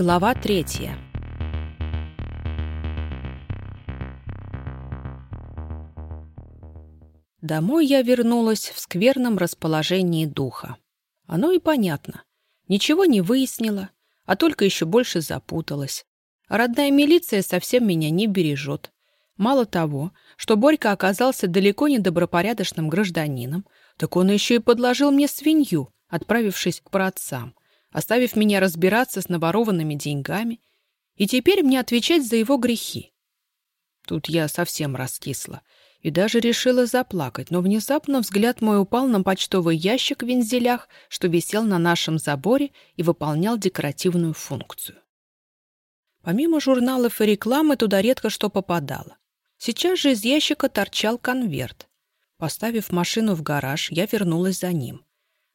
Глава третья. Домой я вернулась в скверном расположении духа. Оно и понятно. Ничего не выяснила, а только еще больше запуталась. Родная милиция совсем меня не бережет. Мало того, что Борька оказался далеко не добропорядочным гражданином, так он еще и подложил мне свинью, отправившись к праотцам оставив меня разбираться с наворованными деньгами, и теперь мне отвечать за его грехи. Тут я совсем раскисла и даже решила заплакать, но внезапно взгляд мой упал на почтовый ящик в вензелях, что висел на нашем заборе и выполнял декоративную функцию. Помимо журналов и рекламы туда редко что попадало. Сейчас же из ящика торчал конверт. Поставив машину в гараж, я вернулась за ним.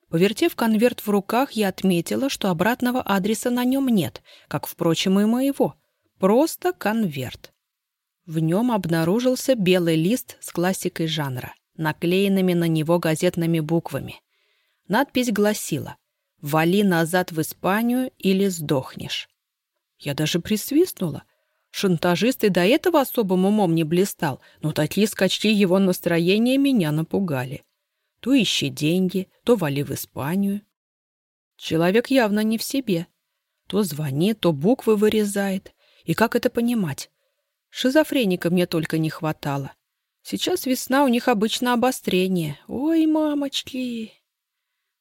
Повертев конверт в руках, я отметила, что обратного адреса на нем нет, как, впрочем, и моего. Просто конверт. В нем обнаружился белый лист с классикой жанра, наклеенными на него газетными буквами. Надпись гласила «Вали назад в Испанию или сдохнешь». Я даже присвистнула. Шантажист и до этого особым умом не блистал, но такие скачки его настроения меня напугали. То ищи деньги, то вали в Испанию. Человек явно не в себе. То звонит, то буквы вырезает. И как это понимать? Шизофреника мне только не хватало. Сейчас весна, у них обычно обострение. Ой, мамочки!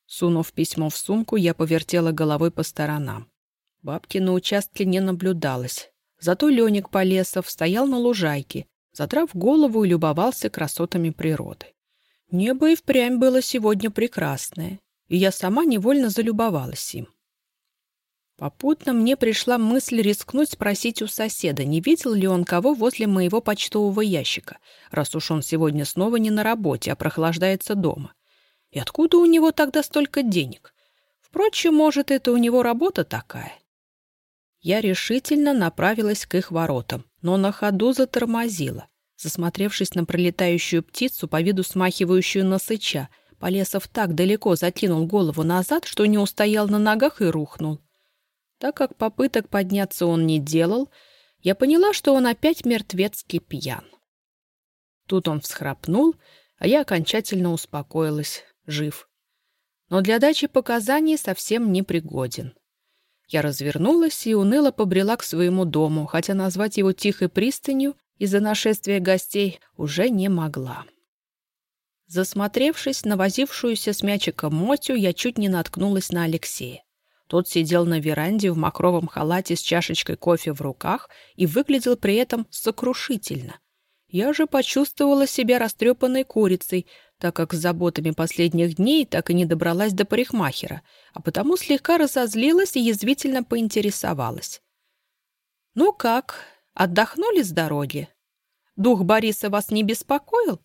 Сунув письмо в сумку, я повертела головой по сторонам. Бабки на участке не наблюдалось. Зато Леник Полесов стоял на лужайке, задрав голову и любовался красотами природы. Небо и впрямь было сегодня прекрасное, и я сама невольно залюбовалась им. Попутно мне пришла мысль рискнуть спросить у соседа, не видел ли он кого возле моего почтового ящика, раз уж он сегодня снова не на работе, а прохлаждается дома. И откуда у него тогда столько денег? Впрочем, может, это у него работа такая. Я решительно направилась к их воротам, но на ходу затормозила. Засмотревшись на пролетающую птицу, по виду смахивающую на сыча, Полесов так далеко закинул голову назад, что не устоял на ногах и рухнул. Так как попыток подняться он не делал, я поняла, что он опять мертвецкий пьян. Тут он всхрапнул, а я окончательно успокоилась, жив. Но для дачи показаний совсем не пригоден. Я развернулась и уныло побрела к своему дому, хотя назвать его тихой пристанью из-за нашествия гостей уже не могла. Засмотревшись на возившуюся с мячиком Мотю, я чуть не наткнулась на Алексея. Тот сидел на веранде в мокровом халате с чашечкой кофе в руках и выглядел при этом сокрушительно. Я же почувствовала себя растрепанной курицей, так как с заботами последних дней так и не добралась до парикмахера, а потому слегка разозлилась и язвительно поинтересовалась. «Ну как, Отдохнули с дороги? Дух Бориса вас не беспокоил?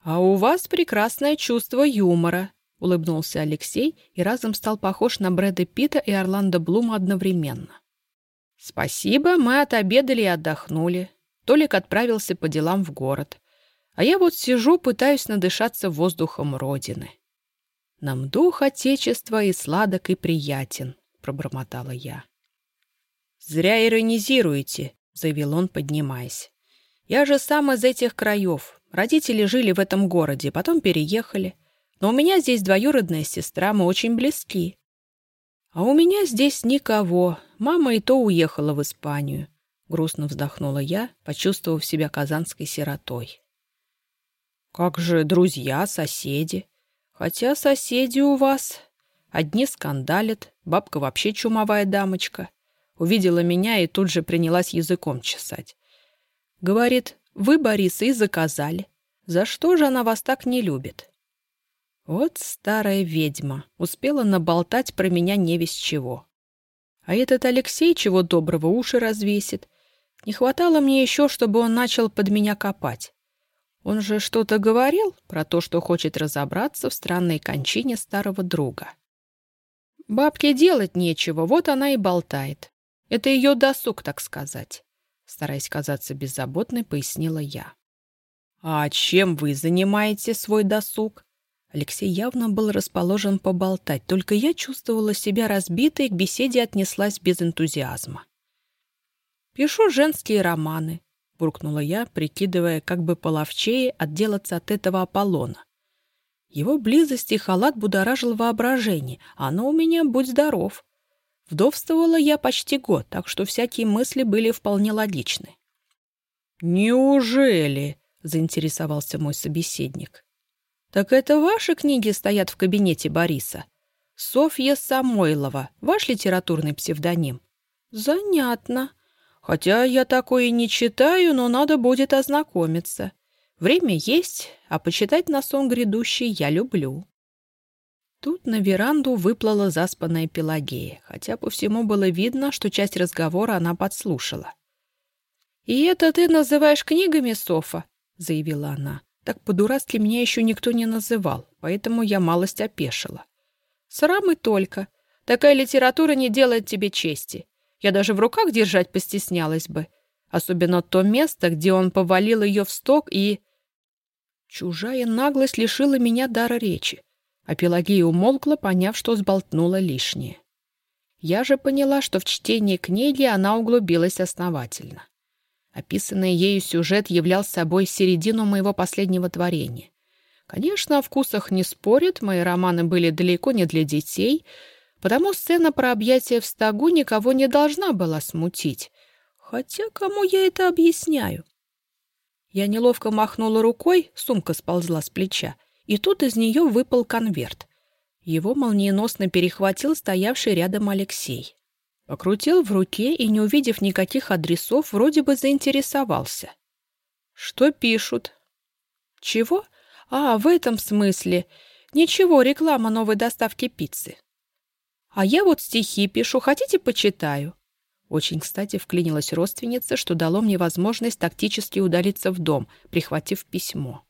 А у вас прекрасное чувство юмора, улыбнулся Алексей и разом стал похож на Брэда Питта и Орландо Блума одновременно. Спасибо, мы отобедали и отдохнули. Толик отправился по делам в город. А я вот сижу, пытаюсь надышаться воздухом Родины. Нам дух Отечества и сладок, и приятен, пробормотала я. Зря иронизируете, — заявил он, поднимаясь. «Я же сам из этих краев. Родители жили в этом городе, потом переехали. Но у меня здесь двоюродная сестра, мы очень близки. А у меня здесь никого. Мама и то уехала в Испанию». Грустно вздохнула я, почувствовав себя казанской сиротой. «Как же друзья, соседи? Хотя соседи у вас...» Одни скандалят, бабка вообще чумовая дамочка. Увидела меня и тут же принялась языком чесать. Говорит, вы, Бориса, и заказали. За что же она вас так не любит? Вот старая ведьма. Успела наболтать про меня не весь чего. А этот Алексей чего доброго уши развесит. Не хватало мне еще, чтобы он начал под меня копать. Он же что-то говорил про то, что хочет разобраться в странной кончине старого друга. Бабке делать нечего, вот она и болтает. Это ее досуг, так сказать. Стараясь казаться беззаботной, пояснила я. «А чем вы занимаете свой досуг?» Алексей явно был расположен поболтать, только я чувствовала себя разбитой и к беседе отнеслась без энтузиазма. «Пишу женские романы», — буркнула я, прикидывая, как бы половчее отделаться от этого Аполлона. Его близость и халат будоражил воображение, а оно у меня, будь здоров. Вдовствовала я почти год, так что всякие мысли были вполне логичны. «Неужели?» — заинтересовался мой собеседник. «Так это ваши книги стоят в кабинете Бориса? Софья Самойлова, ваш литературный псевдоним?» «Занятно. Хотя я такое и не читаю, но надо будет ознакомиться. Время есть, а почитать на сон грядущий я люблю». Тут на веранду выплыла заспанная Пелагея, хотя по всему было видно, что часть разговора она подслушала. «И это ты называешь книгами, Софа?» — заявила она. Так по-дурацки меня еще никто не называл, поэтому я малость опешила. Срам и только. Такая литература не делает тебе чести. Я даже в руках держать постеснялась бы. Особенно то место, где он повалил ее в сток и... Чужая наглость лишила меня дара речи, а Пелагея умолкла, поняв, что сболтнула лишнее. Я же поняла, что в чтении книги она углубилась основательно. Описанный ею сюжет являл собой середину моего последнего творения. Конечно, о вкусах не спорят, мои романы были далеко не для детей, потому сцена про объятия в стогу никого не должна была смутить. Хотя кому я это объясняю? Я неловко махнула рукой, сумка сползла с плеча, и тут из нее выпал конверт. Его молниеносно перехватил стоявший рядом Алексей. Покрутил в руке и, не увидев никаких адресов, вроде бы заинтересовался. «Что пишут?» «Чего? А, в этом смысле. Ничего, реклама новой доставки пиццы». «А я вот стихи пишу, хотите, почитаю?» Очень кстати вклинилась родственница, что дало мне возможность тактически удалиться в дом, прихватив письмо.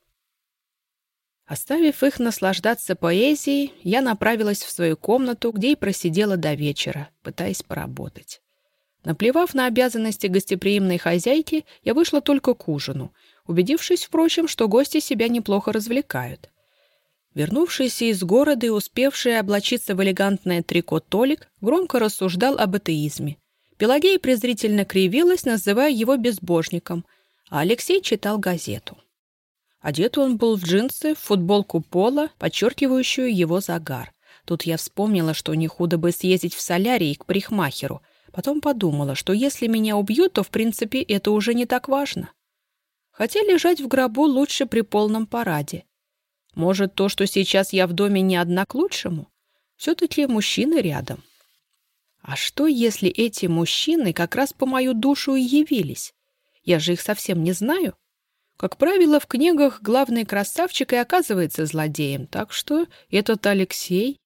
Оставив их наслаждаться поэзией, я направилась в свою комнату, где и просидела до вечера, пытаясь поработать. Наплевав на обязанности гостеприимной хозяйки, я вышла только к ужину, убедившись, впрочем, что гости себя неплохо развлекают. Вернувшийся из города и успевший облачиться в элегантное трико Толик громко рассуждал об атеизме. Пелагея презрительно кривилась, называя его безбожником, а Алексей читал газету. Одет он был в джинсы, футболку пола, подчеркивающую его загар. Тут я вспомнила, что не худо бы съездить в солярий к парикмахеру. Потом подумала, что если меня убьют, то, в принципе, это уже не так важно. Хотя лежать в гробу лучше при полном параде. Может, то, что сейчас я в доме, не одна к лучшему? Все-таки мужчины рядом. А что, если эти мужчины как раз по мою душу и явились? Я же их совсем не знаю. Как правило, в книгах главный красавчик и оказывается злодеем, так что этот Алексей...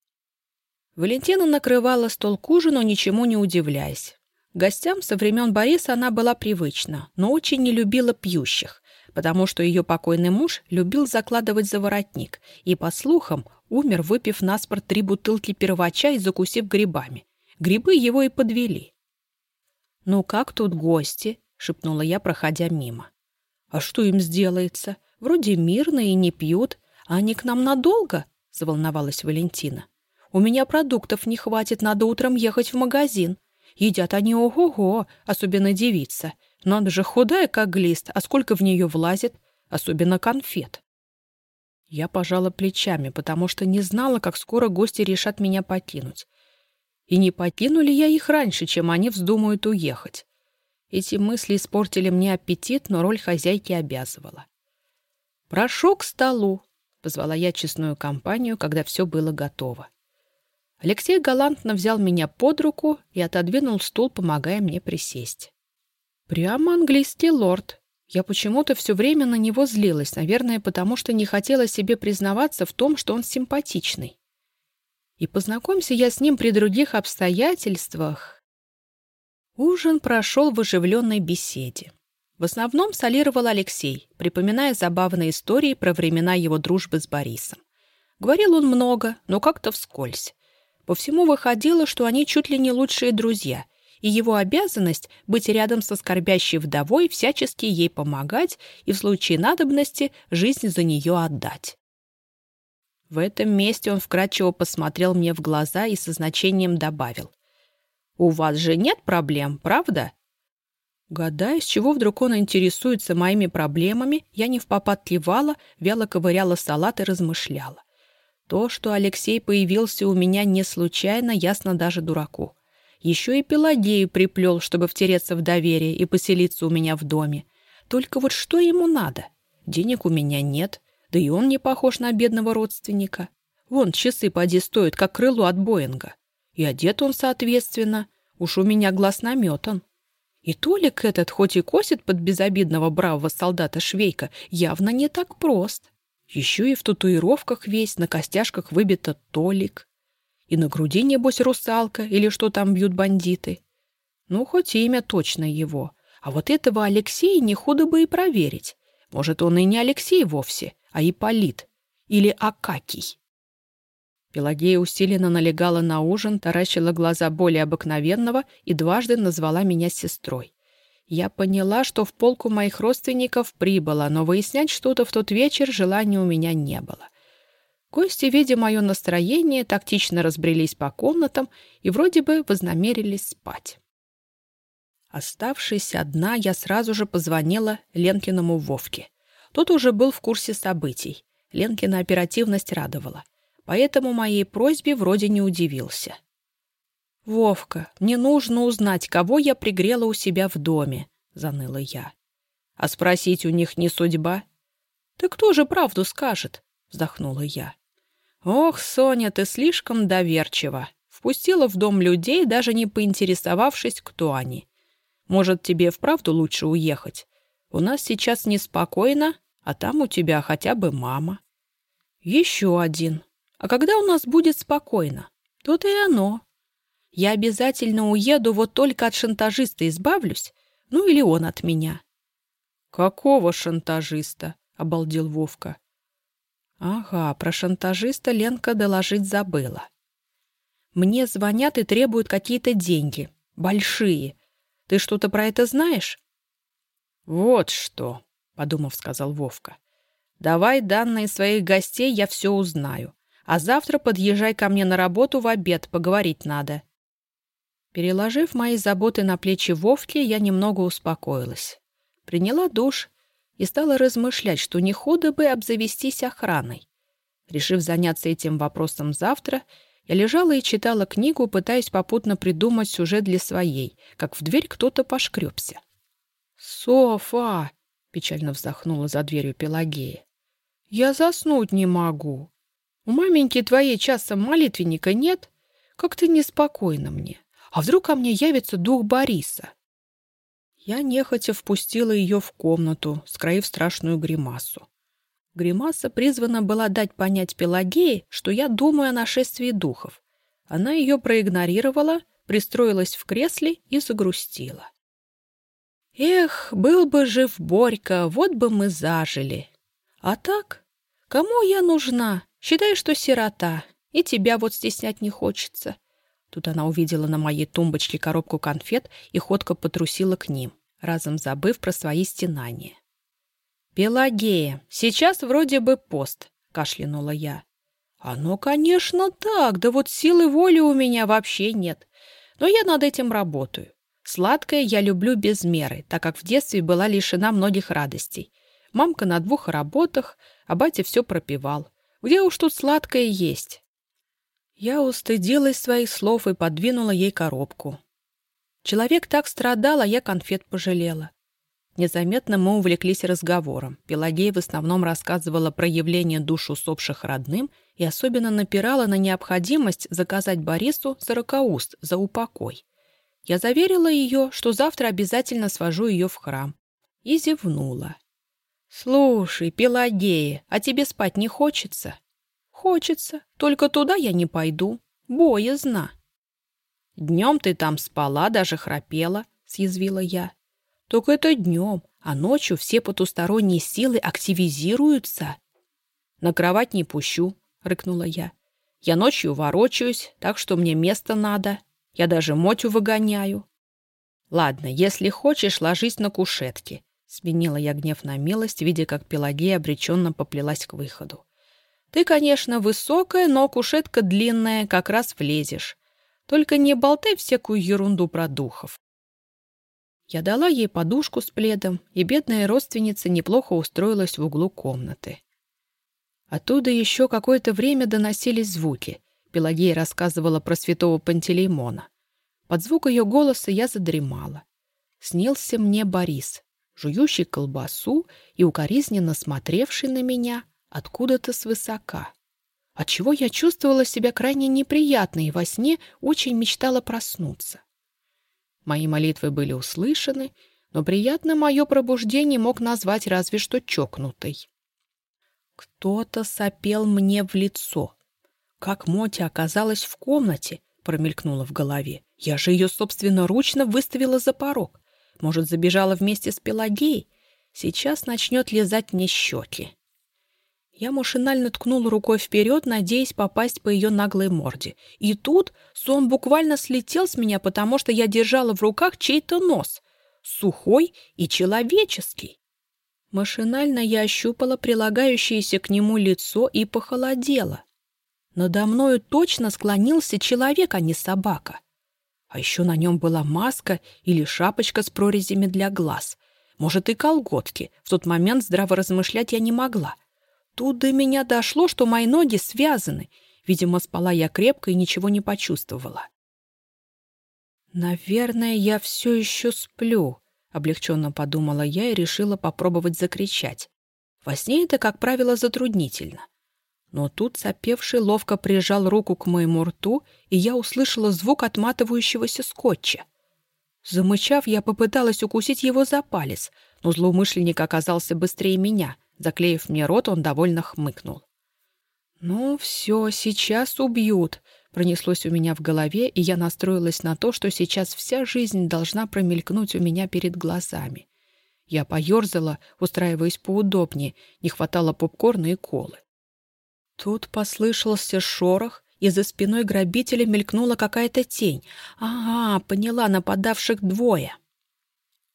Валентина накрывала стол к ужину, ничему не удивляясь. Гостям со времен Бориса она была привычна, но очень не любила пьющих, потому что ее покойный муж любил закладывать за воротник и, по слухам, умер, выпив наспорт три бутылки первача и закусив грибами. Грибы его и подвели. «Ну как тут гости?» — шепнула я, проходя мимо. А что им сделается? Вроде мирно и не пьют. А они к нам надолго?» — заволновалась Валентина. «У меня продуктов не хватит, надо утром ехать в магазин. Едят они ого-го, особенно девица. Надо же худая, как глист, а сколько в нее влазит, особенно конфет». Я пожала плечами, потому что не знала, как скоро гости решат меня покинуть. И не покинули я их раньше, чем они вздумают уехать. Эти мысли испортили мне аппетит, но роль хозяйки обязывала. «Прошу к столу», — позвала я честную компанию, когда все было готово. Алексей галантно взял меня под руку и отодвинул стул, помогая мне присесть. Прямо английский лорд. Я почему-то все время на него злилась, наверное, потому что не хотела себе признаваться в том, что он симпатичный. И познакомься я с ним при других обстоятельствах, Ужин прошел в оживленной беседе. В основном солировал Алексей, припоминая забавные истории про времена его дружбы с Борисом. Говорил он много, но как-то вскользь. По всему выходило, что они чуть ли не лучшие друзья, и его обязанность быть рядом со скорбящей вдовой, всячески ей помогать и в случае надобности жизнь за нее отдать. В этом месте он вкратчиво посмотрел мне в глаза и со значением добавил. «У вас же нет проблем, правда?» Гадая, с чего вдруг он интересуется моими проблемами, я не в попад вяло ковыряла салат и размышляла. То, что Алексей появился у меня не случайно, ясно даже дураку. Еще и Пелагею приплел, чтобы втереться в доверие и поселиться у меня в доме. Только вот что ему надо? Денег у меня нет, да и он не похож на бедного родственника. Вон, часы поди стоят, как крыло от Боинга. И одет он соответственно. Уж у меня глаз наметан. И Толик этот, хоть и косит под безобидного бравого солдата Швейка, явно не так прост. Еще и в татуировках весь, на костяшках выбито Толик. И на груди, небось, русалка или что там бьют бандиты. Ну, хоть имя точно его. А вот этого Алексея не худо бы и проверить. Может, он и не Алексей вовсе, а Ипполит. Или Акакий. Пелагея усиленно налегала на ужин, таращила глаза более обыкновенного и дважды назвала меня сестрой. Я поняла, что в полку моих родственников прибыла, но выяснять что-то в тот вечер желания у меня не было. Гости, видя мое настроение, тактично разбрелись по комнатам и вроде бы вознамерились спать. Оставшись одна, я сразу же позвонила Ленкиному Вовке. Тот уже был в курсе событий. Ленкина оперативность радовала поэтому моей просьбе вроде не удивился. «Вовка, мне нужно узнать, кого я пригрела у себя в доме», — заныла я. «А спросить у них не судьба?» «Да кто же правду скажет?» — вздохнула я. «Ох, Соня, ты слишком доверчива. Впустила в дом людей, даже не поинтересовавшись, кто они. Может, тебе вправду лучше уехать? У нас сейчас неспокойно, а там у тебя хотя бы мама». «Еще один», а когда у нас будет спокойно? Тут и оно. Я обязательно уеду, вот только от шантажиста избавлюсь, ну или он от меня. «Какого шантажиста?» — обалдел Вовка. «Ага, про шантажиста Ленка доложить забыла. Мне звонят и требуют какие-то деньги. Большие. Ты что-то про это знаешь?» «Вот что», — подумав, сказал Вовка. «Давай данные своих гостей, я все узнаю. А завтра подъезжай ко мне на работу в обед, поговорить надо». Переложив мои заботы на плечи Вовки, я немного успокоилась. Приняла душ и стала размышлять, что не худо бы обзавестись охраной. Решив заняться этим вопросом завтра, я лежала и читала книгу, пытаясь попутно придумать сюжет для своей, как в дверь кто-то пошкребся. «Софа!» — печально вздохнула за дверью Пелагея. «Я заснуть не могу. У маменьки твоей часа молитвенника нет? Как-то неспокойно мне. А вдруг ко мне явится дух Бориса? Я нехотя впустила ее в комнату, скроив страшную гримасу. Гримаса призвана была дать понять Пелагее, что я думаю о нашествии духов. Она ее проигнорировала, пристроилась в кресле и загрустила. Эх, был бы жив Борька, вот бы мы зажили. А так, кому я нужна? Считай, что сирота, и тебя вот стеснять не хочется». Тут она увидела на моей тумбочке коробку конфет и ходко потрусила к ним, разом забыв про свои стенания. «Пелагея, сейчас вроде бы пост», — кашлянула я. «Оно, конечно, так, да вот силы воли у меня вообще нет. Но я над этим работаю. Сладкое я люблю без меры, так как в детстве была лишена многих радостей. Мамка на двух работах, а батя все пропивал. Где уж тут сладкое есть?» Я устыдилась своих слов и подвинула ей коробку. Человек так страдал, а я конфет пожалела. Незаметно мы увлеклись разговором. Пелагея в основном рассказывала про явление душ усопших родным и особенно напирала на необходимость заказать Борису сорокауст за упокой. Я заверила ее, что завтра обязательно свожу ее в храм. И зевнула. «Слушай, Пелагея, а тебе спать не хочется?» «Хочется, только туда я не пойду. Боязно». «Днем ты там спала, даже храпела», — съязвила я. «Только это днем, а ночью все потусторонние силы активизируются». «На кровать не пущу», — рыкнула я. «Я ночью ворочаюсь, так что мне место надо. Я даже Мотю выгоняю». «Ладно, если хочешь, ложись на кушетке. Сменила я гнев на милость, видя, как Пелагея обреченно поплелась к выходу. Ты, конечно, высокая, но кушетка длинная, как раз влезешь. Только не болтай всякую ерунду про духов. Я дала ей подушку с пледом, и бедная родственница неплохо устроилась в углу комнаты. Оттуда еще какое-то время доносились звуки. Пелагея рассказывала про святого Пантелеймона. Под звук ее голоса я задремала. Снился мне Борис, жующий колбасу и укоризненно смотревший на меня откуда-то свысока. Отчего я чувствовала себя крайне неприятно и во сне очень мечтала проснуться. Мои молитвы были услышаны, но приятно мое пробуждение мог назвать разве что чокнутой. Кто-то сопел мне в лицо. Как Мотя оказалась в комнате, промелькнула в голове. Я же ее собственноручно выставила за порог. Может, забежала вместе с Пелагеей? Сейчас начнет лизать мне щеки. Я машинально ткнула рукой вперед, надеясь попасть по ее наглой морде. И тут сон буквально слетел с меня, потому что я держала в руках чей-то нос. Сухой и человеческий. Машинально я ощупала прилагающееся к нему лицо и похолодела. Надо мною точно склонился человек, а не собака. А еще на нем была маска или шапочка с прорезями для глаз. Может, и колготки. В тот момент здраво размышлять я не могла. Тут до меня дошло, что мои ноги связаны. Видимо, спала я крепко и ничего не почувствовала. «Наверное, я все еще сплю», Облегченно подумала я и решила попробовать закричать. Во сне это, как правило, затруднительно. Но тут сопевший ловко прижал руку к моему рту, и я услышала звук отматывающегося скотча. Замычав, я попыталась укусить его за палец, но злоумышленник оказался быстрее меня. Заклеив мне рот, он довольно хмыкнул. «Ну все, сейчас убьют», Пронеслось у меня в голове, и я настроилась на то, что сейчас вся жизнь должна промелькнуть у меня перед глазами. Я поерзала, устраиваясь поудобнее, не хватало попкорна и колы. Тут послышался шорох, и за спиной грабителя мелькнула какая-то тень. Ага, поняла, нападавших двое.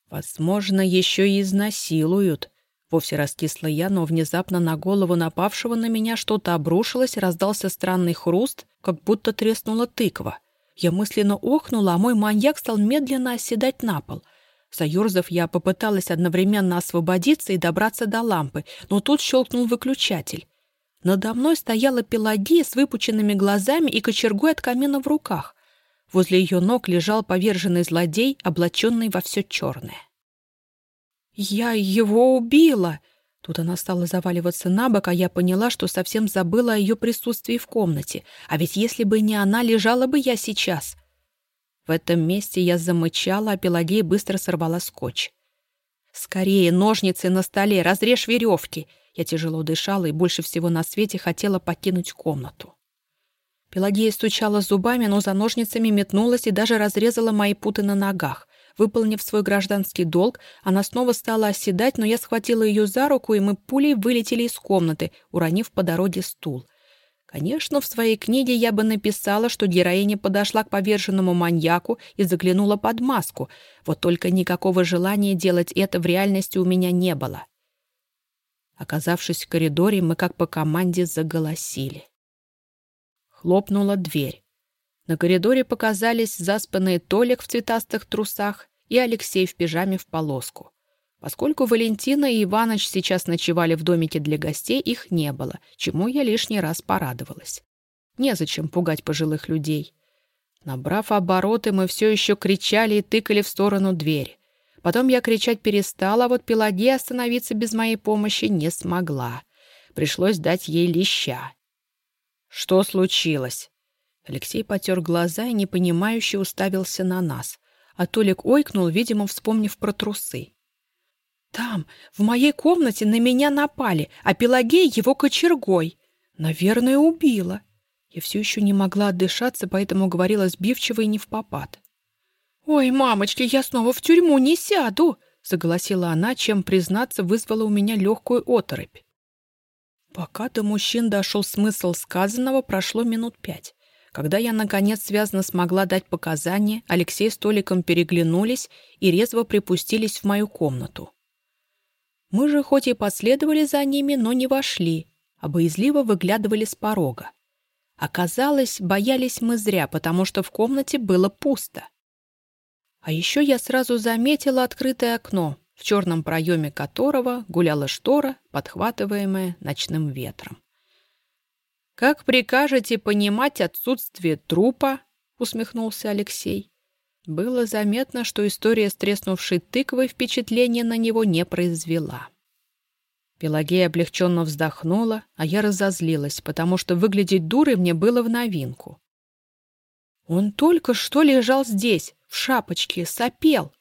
Возможно, еще и изнасилуют. Вовсе раскисла я, но внезапно на голову напавшего на меня что-то обрушилось, раздался странный хруст, как будто треснула тыква. Я мысленно охнула, а мой маньяк стал медленно оседать на пол. Заерзав, я попыталась одновременно освободиться и добраться до лампы, но тут щелкнул выключатель. Надо мной стояла Пелагея с выпученными глазами и кочергой от камина в руках. Возле ее ног лежал поверженный злодей, облаченный во все черное. «Я его убила!» Тут она стала заваливаться на бок, а я поняла, что совсем забыла о ее присутствии в комнате. А ведь если бы не она, лежала бы я сейчас. В этом месте я замычала, а Пелагея быстро сорвала скотч. «Скорее, ножницы на столе, разрежь веревки!» Я тяжело дышала и больше всего на свете хотела покинуть комнату. Пелагея стучала зубами, но за ножницами метнулась и даже разрезала мои путы на ногах. Выполнив свой гражданский долг, она снова стала оседать, но я схватила ее за руку, и мы пулей вылетели из комнаты, уронив по дороге стул. Конечно, в своей книге я бы написала, что героиня подошла к поверженному маньяку и заглянула под маску, вот только никакого желания делать это в реальности у меня не было. Оказавшись в коридоре, мы как по команде заголосили. Хлопнула дверь. На коридоре показались заспанные Толик в цветастых трусах и Алексей в пижаме в полоску. Поскольку Валентина и Иваныч сейчас ночевали в домике для гостей, их не было, чему я лишний раз порадовалась. Незачем пугать пожилых людей. Набрав обороты, мы все еще кричали и тыкали в сторону двери. Потом я кричать перестала, а вот Пелагея остановиться без моей помощи не смогла. Пришлось дать ей леща. «Что случилось?» Алексей потер глаза и непонимающе уставился на нас а Толик ойкнул, видимо, вспомнив про трусы. «Там, в моей комнате, на меня напали, а Пелагея его кочергой. Наверное, убила». Я все еще не могла отдышаться, поэтому говорила сбивчиво и не в попад. «Ой, мамочки, я снова в тюрьму не сяду!» — согласила она, чем, признаться, вызвала у меня легкую оторопь. Пока до мужчин дошел смысл сказанного, прошло минут пять. Когда я, наконец, связно смогла дать показания, Алексей с Толиком переглянулись и резво припустились в мою комнату. Мы же хоть и последовали за ними, но не вошли. а боязливо выглядывали с порога. Оказалось, боялись мы зря, потому что в комнате было пусто. А еще я сразу заметила открытое окно, в черном проеме которого гуляла штора, подхватываемая ночным ветром. «Как прикажете понимать отсутствие трупа?» — усмехнулся Алексей. Было заметно, что история с треснувшей тыквой впечатления на него не произвела. Пелагея облегченно вздохнула, а я разозлилась, потому что выглядеть дурой мне было в новинку. «Он только что лежал здесь, в шапочке, сопел.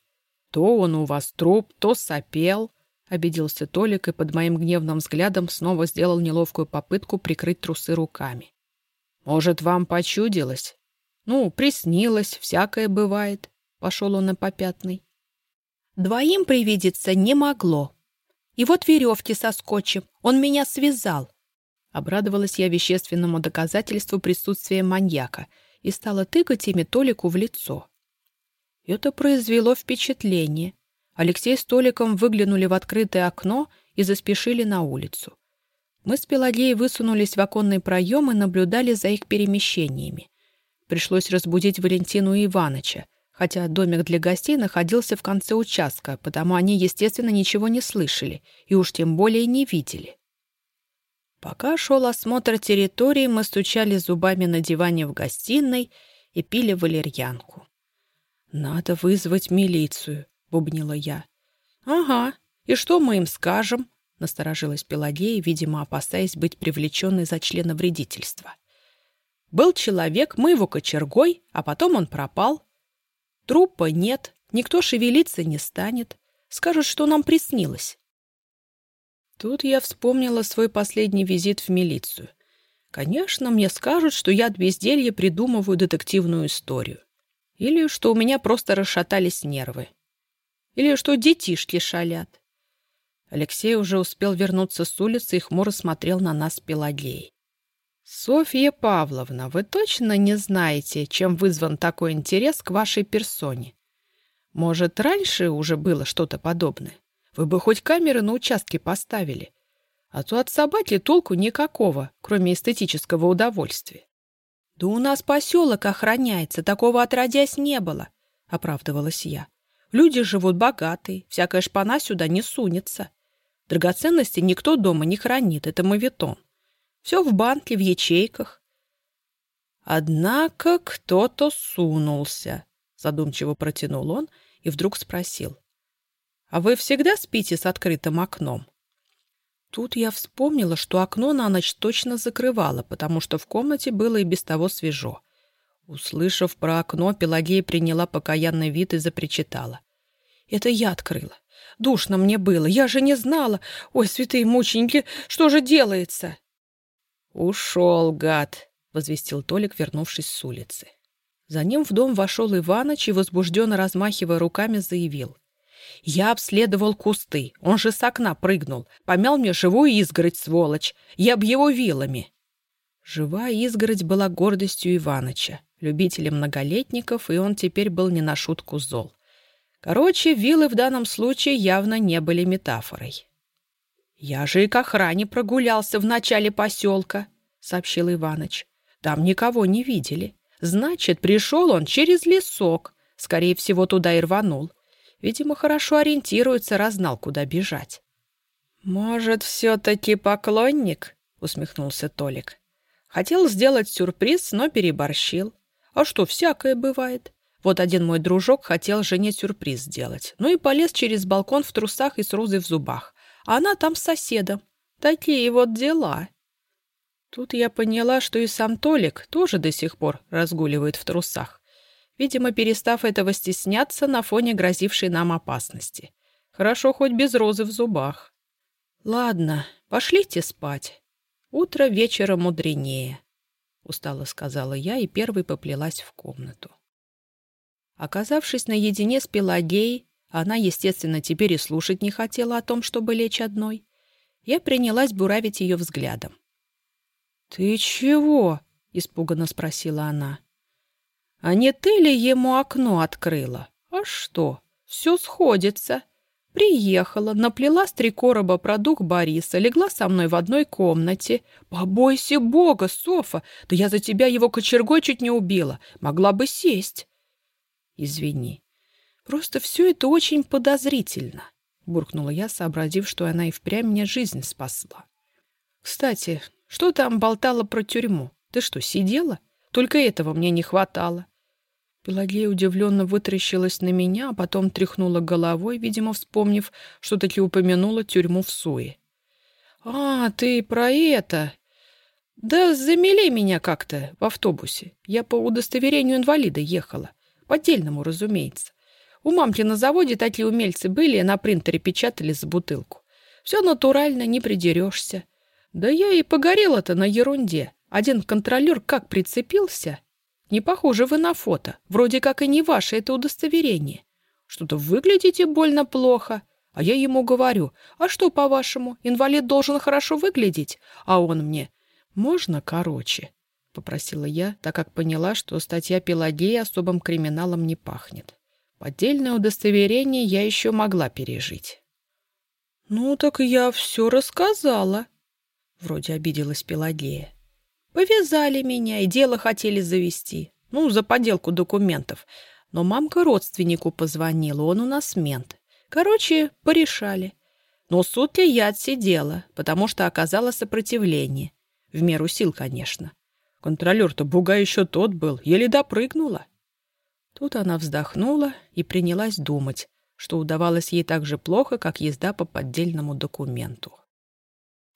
То он у вас труп, то сопел», — обиделся Толик и под моим гневным взглядом снова сделал неловкую попытку прикрыть трусы руками. «Может, вам почудилось? Ну, приснилось, всякое бывает», — пошел он на попятный. «Двоим привидеться не могло», и вот веревки со скотчем. Он меня связал. Обрадовалась я вещественному доказательству присутствия маньяка и стала тыкать ими Толику в лицо. Это произвело впечатление. Алексей с Толиком выглянули в открытое окно и заспешили на улицу. Мы с Пелагеей высунулись в оконный проем и наблюдали за их перемещениями. Пришлось разбудить Валентину Ивановича, хотя домик для гостей находился в конце участка, потому они, естественно, ничего не слышали и уж тем более не видели. Пока шел осмотр территории, мы стучали зубами на диване в гостиной и пили валерьянку. «Надо вызвать милицию», — бубнила я. «Ага, и что мы им скажем?» — насторожилась Пелагея, видимо, опасаясь быть привлеченной за члена вредительства. «Был человек, мы его кочергой, а потом он пропал. Трупа нет, никто шевелиться не станет. Скажут, что нам приснилось. Тут я вспомнила свой последний визит в милицию. Конечно, мне скажут, что я от безделья придумываю детективную историю. Или что у меня просто расшатались нервы. Или что детишки шалят. Алексей уже успел вернуться с улицы и хмуро смотрел на нас Пелагеей. «Софья Павловна, вы точно не знаете, чем вызван такой интерес к вашей персоне? Может, раньше уже было что-то подобное? Вы бы хоть камеры на участке поставили. А то от собаки толку никакого, кроме эстетического удовольствия». «Да у нас поселок охраняется, такого отродясь не было», — оправдывалась я. «Люди живут богатые, всякая шпана сюда не сунется. Драгоценности никто дома не хранит, это мавитон. Все в банке, в ячейках. Однако кто-то сунулся, задумчиво протянул он и вдруг спросил. «А вы всегда спите с открытым окном?» Тут я вспомнила, что окно на ночь точно закрывало, потому что в комнате было и без того свежо. Услышав про окно, Пелагея приняла покаянный вид и запричитала. «Это я открыла. Душно мне было. Я же не знала. Ой, святые мученики, что же делается?» «Ушел, гад!» — возвестил Толик, вернувшись с улицы. За ним в дом вошел Иваныч и, возбужденно размахивая руками, заявил. «Я обследовал кусты. Он же с окна прыгнул. Помял мне живую изгородь, сволочь. Я б его вилами». Живая изгородь была гордостью Иваныча, любителем многолетников, и он теперь был не на шутку зол. Короче, вилы в данном случае явно не были метафорой. «Я же и к охране прогулялся в начале поселка», — сообщил Иваныч. «Там никого не видели. Значит, пришел он через лесок. Скорее всего, туда и рванул. Видимо, хорошо ориентируется, разнал, куда бежать». «Может, все-таки поклонник?» — усмехнулся Толик. «Хотел сделать сюрприз, но переборщил. А что, всякое бывает. Вот один мой дружок хотел жене сюрприз сделать. Ну и полез через балкон в трусах и с розой в зубах она там с соседом. Такие вот дела. Тут я поняла, что и сам Толик тоже до сих пор разгуливает в трусах, видимо, перестав этого стесняться на фоне грозившей нам опасности. Хорошо хоть без розы в зубах. Ладно, пошлите спать. Утро вечера мудренее, — устало сказала я и первой поплелась в комнату. Оказавшись наедине с Пелагеей, она, естественно, теперь и слушать не хотела о том, чтобы лечь одной. Я принялась буравить ее взглядом. «Ты чего?» — испуганно спросила она. «А не ты ли ему окно открыла? А что? Все сходится. Приехала, наплела с три короба про дух Бориса, легла со мной в одной комнате. Побойся Бога, Софа! Да я за тебя его кочергой чуть не убила. Могла бы сесть. Извини. Просто все это очень подозрительно, буркнула я, сообразив, что она и впрямь мне жизнь спасла. Кстати, что там болтала про тюрьму? Ты что, сидела? Только этого мне не хватало. Пелагея удивленно вытаращилась на меня, а потом тряхнула головой, видимо, вспомнив, что таки упомянула тюрьму в Суе. «А, ты про это!» «Да замели меня как-то в автобусе. Я по удостоверению инвалида ехала. По отдельному, разумеется. У мамки на заводе такие умельцы были, на принтере печатали за бутылку. Все натурально, не придерешься. Да я и погорела-то на ерунде. Один контролер как прицепился. Не похоже вы на фото. Вроде как и не ваше это удостоверение. Что-то выглядите больно плохо. А я ему говорю, а что, по-вашему, инвалид должен хорошо выглядеть? А он мне, можно короче? Попросила я, так как поняла, что статья Пелагеи особым криминалом не пахнет. Поддельное удостоверение я еще могла пережить. «Ну, так я все рассказала», — вроде обиделась Пелагея. Повязали меня и дело хотели завести. Ну, за подделку документов. Но мамка родственнику позвонила, он у нас мент. Короче, порешали. Но суд я отсидела, потому что оказала сопротивление. В меру сил, конечно. Контролер-то буга еще тот был, еле допрыгнула. Тут она вздохнула и принялась думать, что удавалось ей так же плохо, как езда по поддельному документу.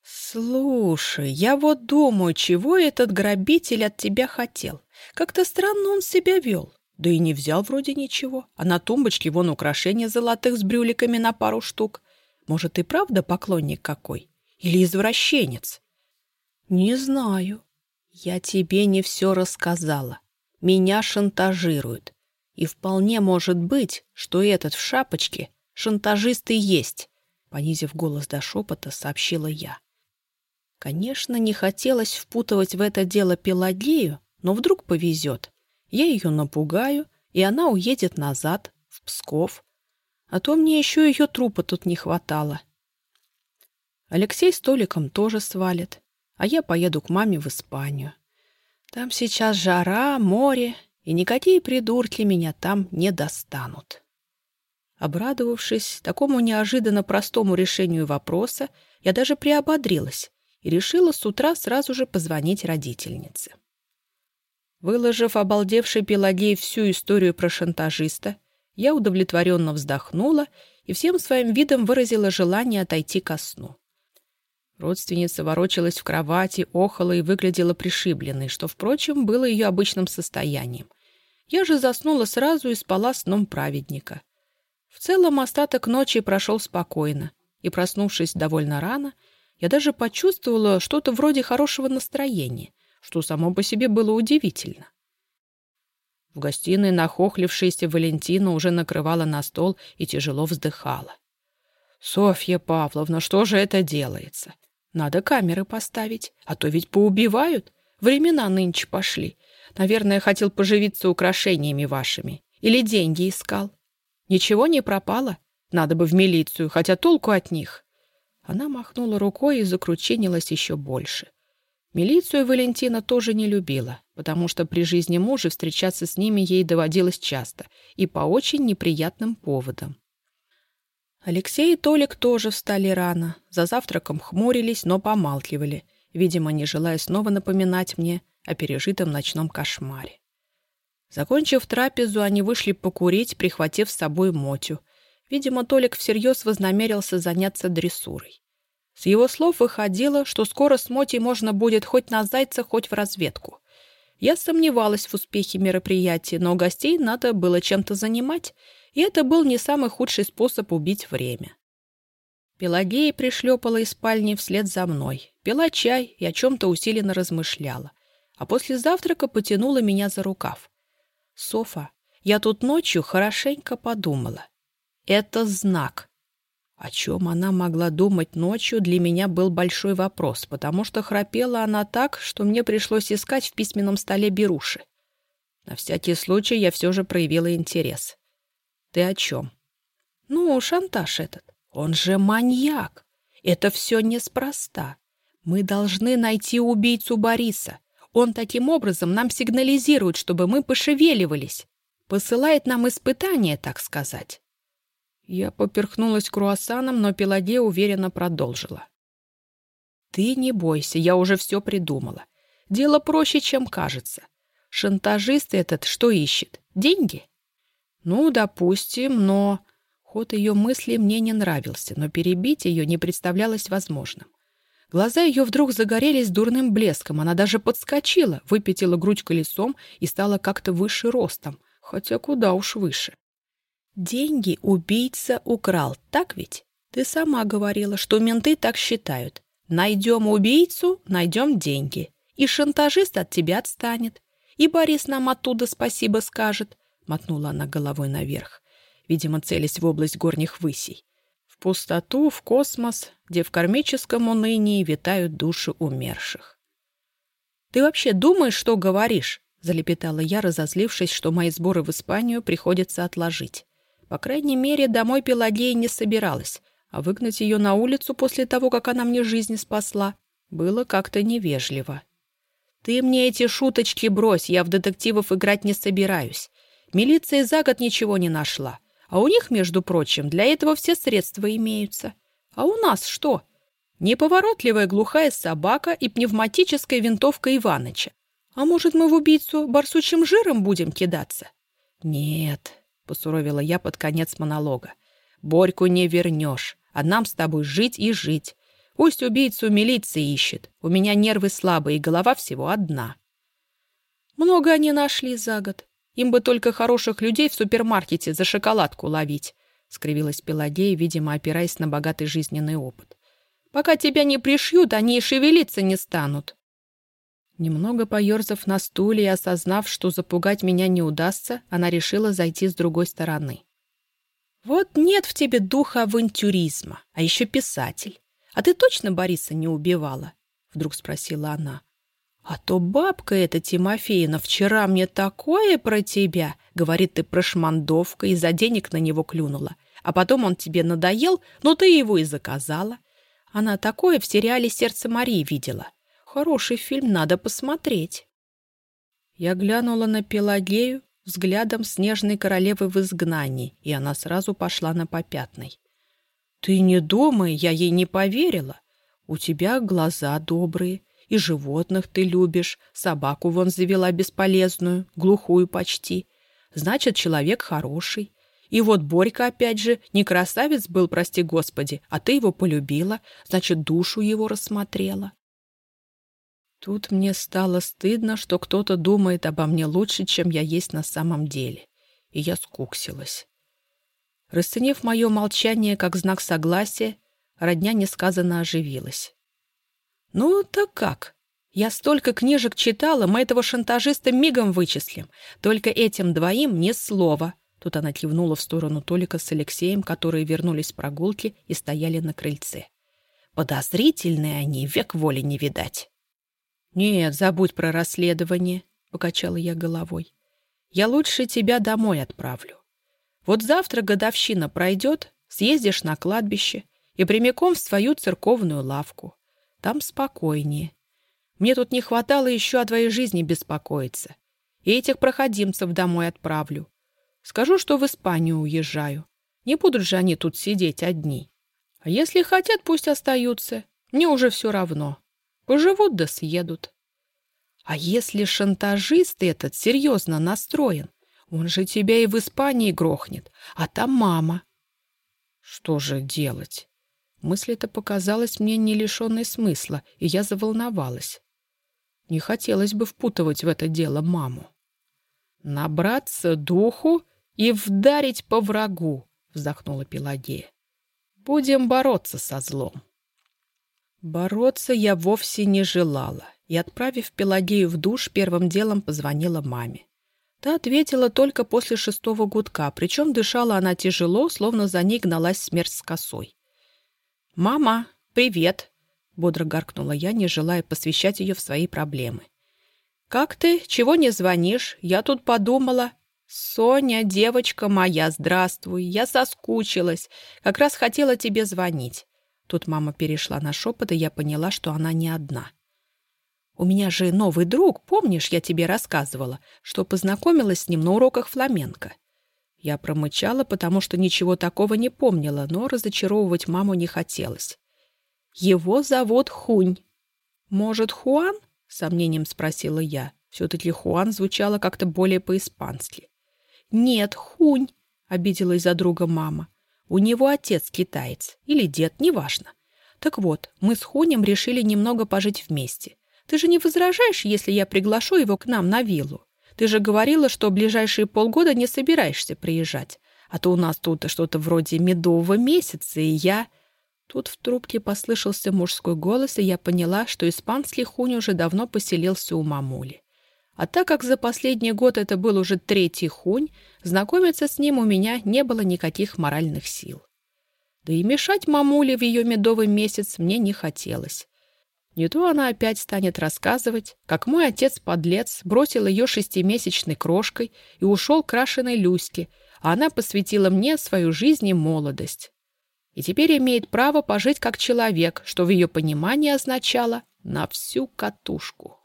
«Слушай, я вот думаю, чего этот грабитель от тебя хотел? Как-то странно он себя вел. Да и не взял вроде ничего. А на тумбочке вон украшения золотых с брюликами на пару штук. Может, и правда поклонник какой? Или извращенец?» «Не знаю. Я тебе не все рассказала. Меня шантажируют. И вполне может быть, что этот в шапочке шантажист и есть», понизив голос до шепота, сообщила я. Конечно, не хотелось впутывать в это дело Пелагею, но вдруг повезет. Я ее напугаю, и она уедет назад, в Псков. А то мне еще ее трупа тут не хватало. Алексей с Толиком тоже свалит, а я поеду к маме в Испанию. Там сейчас жара, море, и никакие придурки меня там не достанут. Обрадовавшись такому неожиданно простому решению вопроса, я даже приободрилась и решила с утра сразу же позвонить родительнице. Выложив обалдевшей Пелагеи всю историю про шантажиста, я удовлетворенно вздохнула и всем своим видом выразила желание отойти ко сну. Родственница ворочалась в кровати, охала и выглядела пришибленной, что, впрочем, было ее обычным состоянием. Я же заснула сразу и спала сном праведника. В целом остаток ночи прошел спокойно, и, проснувшись довольно рано, я даже почувствовала что-то вроде хорошего настроения, что само по себе было удивительно. В гостиной нахохлившаяся Валентина уже накрывала на стол и тяжело вздыхала. «Софья Павловна, что же это делается? Надо камеры поставить, а то ведь поубивают. Времена нынче пошли. Наверное, хотел поживиться украшениями вашими. Или деньги искал. Ничего не пропало? Надо бы в милицию, хотя толку от них. Она махнула рукой и закрученилась еще больше. Милицию Валентина тоже не любила, потому что при жизни мужа встречаться с ними ей доводилось часто и по очень неприятным поводам. Алексей и Толик тоже встали рано, за завтраком хмурились, но помалкивали, видимо, не желая снова напоминать мне о пережитом ночном кошмаре. Закончив трапезу, они вышли покурить, прихватив с собой Мотю — Видимо, Толик всерьез вознамерился заняться дрессурой. С его слов выходило, что скоро с Мотей можно будет хоть на зайца, хоть в разведку. Я сомневалась в успехе мероприятия, но гостей надо было чем-то занимать, и это был не самый худший способ убить время. Пелагея пришлепала из спальни вслед за мной, пила чай и о чем-то усиленно размышляла, а после завтрака потянула меня за рукав. «Софа, я тут ночью хорошенько подумала. Это знак. О чем она могла думать ночью, для меня был большой вопрос, потому что храпела она так, что мне пришлось искать в письменном столе беруши. На всякий случай я все же проявила интерес. «Ты о чем?» «Ну, шантаж этот. Он же маньяк. Это все неспроста. Мы должны найти убийцу Бориса. Он таким образом нам сигнализирует, чтобы мы пошевеливались. Посылает нам испытание, так сказать. Я поперхнулась круассаном, но Пелагея уверенно продолжила. «Ты не бойся, я уже все придумала. Дело проще, чем кажется. Шантажист этот что ищет? Деньги?» «Ну, допустим, но...» Ход ее мысли мне не нравился, но перебить ее не представлялось возможным. Глаза ее вдруг загорелись дурным блеском. Она даже подскочила, выпятила грудь колесом и стала как-то выше ростом, хотя куда уж выше. «Деньги убийца украл, так ведь? Ты сама говорила, что менты так считают. Найдем убийцу, найдем деньги. И шантажист от тебя отстанет. И Борис нам оттуда спасибо скажет», — мотнула она головой наверх видимо, целясь в область горних высей. В пустоту, в космос, где в кармическом унынии витают души умерших. «Ты вообще думаешь, что говоришь?» — залепетала я, разозлившись, что мои сборы в Испанию приходится отложить. По крайней мере, домой Пелагея не собиралась, а выгнать ее на улицу после того, как она мне жизнь спасла, было как-то невежливо. «Ты мне эти шуточки брось, я в детективов играть не собираюсь. Милиция за год ничего не нашла. А у них, между прочим, для этого все средства имеются. А у нас что? Неповоротливая глухая собака и пневматическая винтовка Иваныча. А может, мы в убийцу барсучим жиром будем кидаться? Нет, посуровила я под конец монолога. Борьку не вернешь, а нам с тобой жить и жить. Пусть убийцу милиции ищет. У меня нервы слабые, и голова всего одна. Много они нашли за год. Им бы только хороших людей в супермаркете за шоколадку ловить», — скривилась Пелагея, видимо, опираясь на богатый жизненный опыт. «Пока тебя не пришьют, они и шевелиться не станут». Немного поерзав на стуле и осознав, что запугать меня не удастся, она решила зайти с другой стороны. «Вот нет в тебе духа авантюризма, а еще писатель. А ты точно Бориса не убивала?» — вдруг спросила она. А то бабка эта Тимофеевна вчера мне такое про тебя, говорит, ты прошмандовка и за денег на него клюнула. А потом он тебе надоел, но ты его и заказала. Она такое в сериале «Сердце Марии» видела. Хороший фильм, надо посмотреть. Я глянула на Пелагею взглядом снежной королевы в изгнании, и она сразу пошла на попятный. «Ты не думай, я ей не поверила. У тебя глаза добрые, и животных ты любишь, собаку вон завела бесполезную, глухую почти. Значит, человек хороший. И вот Борька, опять же, не красавец был, прости господи, а ты его полюбила, значит, душу его рассмотрела. Тут мне стало стыдно, что кто-то думает обо мне лучше, чем я есть на самом деле. И я скуксилась. Расценив мое молчание как знак согласия, родня несказанно оживилась. «Ну, так как? Я столько книжек читала, мы этого шантажиста мигом вычислим. Только этим двоим ни слова». Тут она кивнула в сторону Толика с Алексеем, которые вернулись с прогулки и стояли на крыльце. «Подозрительные они, век воли не видать». «Нет, забудь про расследование», — покачала я головой. «Я лучше тебя домой отправлю. Вот завтра годовщина пройдет, съездишь на кладбище и прямиком в свою церковную лавку. Там спокойнее. Мне тут не хватало еще о твоей жизни беспокоиться. И этих проходимцев домой отправлю. Скажу, что в Испанию уезжаю. Не будут же они тут сидеть одни. А если хотят, пусть остаются. Мне уже все равно. Поживут да съедут. А если шантажист этот серьезно настроен, он же тебя и в Испании грохнет, а там мама. Что же делать? Мысль эта показалась мне не лишенной смысла, и я заволновалась. Не хотелось бы впутывать в это дело маму. «Набраться духу и вдарить по врагу», — вздохнула Пелагея. «Будем бороться со злом». Бороться я вовсе не желала, и, отправив Пелагею в душ, первым делом позвонила маме. Та ответила только после шестого гудка, причем дышала она тяжело, словно за ней гналась смерть с косой. «Мама, привет!» — бодро гаркнула я, не желая посвящать ее в свои проблемы. «Как ты? Чего не звонишь? Я тут подумала...» «Соня, девочка моя, здравствуй! Я соскучилась. Как раз хотела тебе звонить». Тут мама перешла на шепот, и я поняла, что она не одна. «У меня же новый друг, помнишь, я тебе рассказывала, что познакомилась с ним на уроках фламенко?» Я промычала, потому что ничего такого не помнила, но разочаровывать маму не хотелось. «Его зовут Хунь». «Может, Хуан?» — сомнением спросила я. Все-таки Хуан звучало как-то более по-испански. «Нет, Хунь», — обиделась за друга мама. «У него отец китаец. Или дед, неважно. Так вот, мы с Хунем решили немного пожить вместе. Ты же не возражаешь, если я приглашу его к нам на виллу? Ты же говорила, что ближайшие полгода не собираешься приезжать. А то у нас тут что-то вроде медового месяца, и я...» Тут в трубке послышался мужской голос, и я поняла, что испанский хунь уже давно поселился у мамули. А так как за последний год это был уже третий хунь, знакомиться с ним у меня не было никаких моральных сил. Да и мешать мамуле в ее медовый месяц мне не хотелось. Не то она опять станет рассказывать, как мой отец-подлец бросил ее шестимесячной крошкой и ушел к крашеной Люське, а она посвятила мне свою жизнь и молодость. И теперь имеет право пожить как человек, что в ее понимании означало «на всю катушку».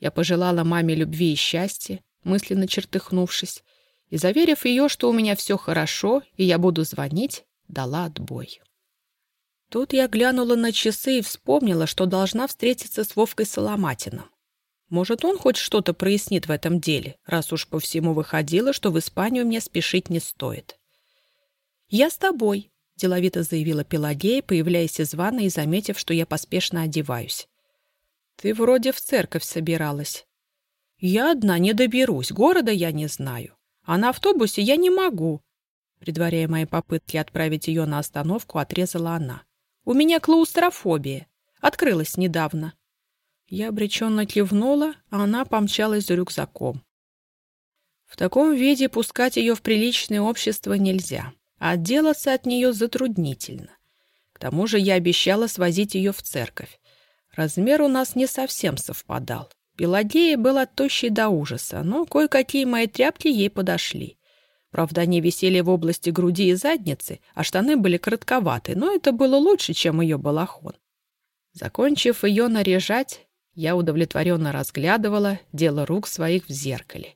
Я пожелала маме любви и счастья, мысленно чертыхнувшись, и, заверив ее, что у меня все хорошо, и я буду звонить, дала отбой. Тут я глянула на часы и вспомнила, что должна встретиться с Вовкой Соломатиным. Может, он хоть что-то прояснит в этом деле, раз уж по всему выходило, что в Испанию мне спешить не стоит. «Я с тобой», — деловито заявила Пелагея, появляясь из ванной и заметив, что я поспешно одеваюсь. «Ты вроде в церковь собиралась». «Я одна не доберусь, города я не знаю. А на автобусе я не могу». Предваряя мои попытки отправить ее на остановку, отрезала она. «У меня клаустрофобия. Открылась недавно». Я обреченно кивнула, а она помчалась за рюкзаком. В таком виде пускать ее в приличное общество нельзя, а отделаться от нее затруднительно. К тому же я обещала свозить ее в церковь, Размер у нас не совсем совпадал. Пелагея была тощей до ужаса, но кое-какие мои тряпки ей подошли. Правда, они висели в области груди и задницы, а штаны были коротковаты, но это было лучше, чем ее балахон. Закончив ее наряжать, я удовлетворенно разглядывала дело рук своих в зеркале.